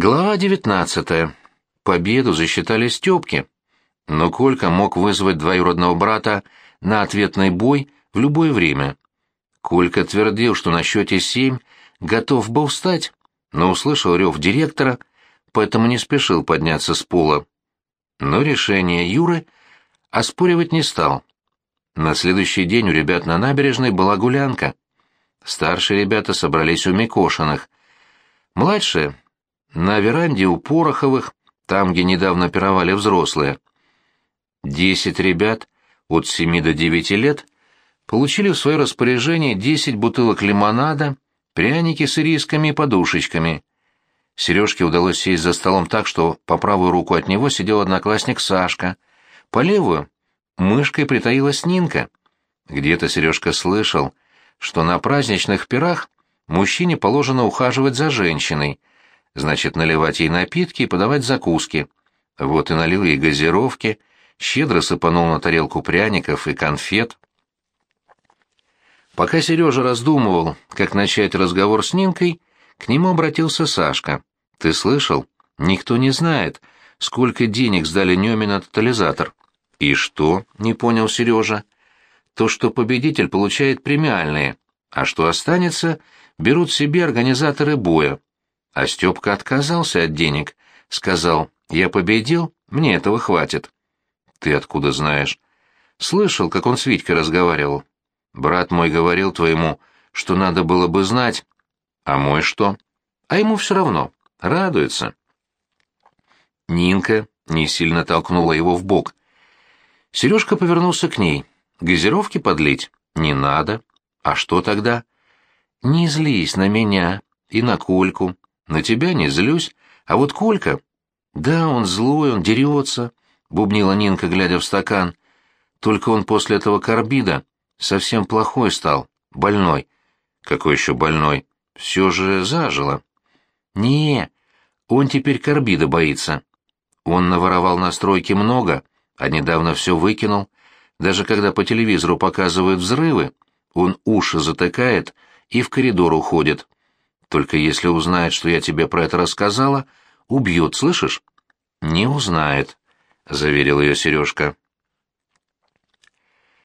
Глава девятнадцатая. Победу засчитали Степки. Но Колька мог вызвать двоюродного брата на ответный бой в любое время. Колька твердил, что на счете семь готов был встать, но услышал рев директора, поэтому не спешил подняться с пола. Но решение Юры оспоривать не стал. На следующий день у ребят на набережной была гулянка. Старшие ребята собрались у Микошиных. Младшие на веранде у Пороховых, там, где недавно пировали взрослые. Десять ребят от семи до девяти лет получили в свое распоряжение десять бутылок лимонада, пряники с ирисками и подушечками. Сережке удалось сесть за столом так, что по правую руку от него сидел одноклассник Сашка, по левую — мышкой притаилась Нинка. Где-то Сережка слышал, что на праздничных пирах мужчине положено ухаживать за женщиной, значит, наливать ей напитки и подавать закуски. Вот и налил ей газировки, щедро сыпанул на тарелку пряников и конфет. Пока Сережа раздумывал, как начать разговор с Нинкой, к нему обратился Сашка. «Ты слышал? Никто не знает, сколько денег сдали Неме на тотализатор». «И что?» — не понял Сережа. «То, что победитель получает премиальные, а что останется, берут себе организаторы боя. А Степка отказался от денег, сказал, я победил, мне этого хватит. Ты откуда знаешь? Слышал, как он с Витькой разговаривал. Брат мой говорил твоему, что надо было бы знать. А мой что? А ему все равно. Радуется. Нинка не сильно толкнула его в бок. Сережка повернулся к ней. Газировки подлить? Не надо. А что тогда? Не злись на меня и на Кольку. На тебя не злюсь, а вот Колька... Да, он злой, он дерется, — бубнила Нинка, глядя в стакан. Только он после этого карбида совсем плохой стал, больной. Какой еще больной? Все же зажило. Не, он теперь карбида боится. Он наворовал на стройке много, а недавно все выкинул. Даже когда по телевизору показывают взрывы, он уши затыкает и в коридор уходит. Только если узнает, что я тебе про это рассказала, убьет, слышишь? Не узнает, заверил ее Сережка.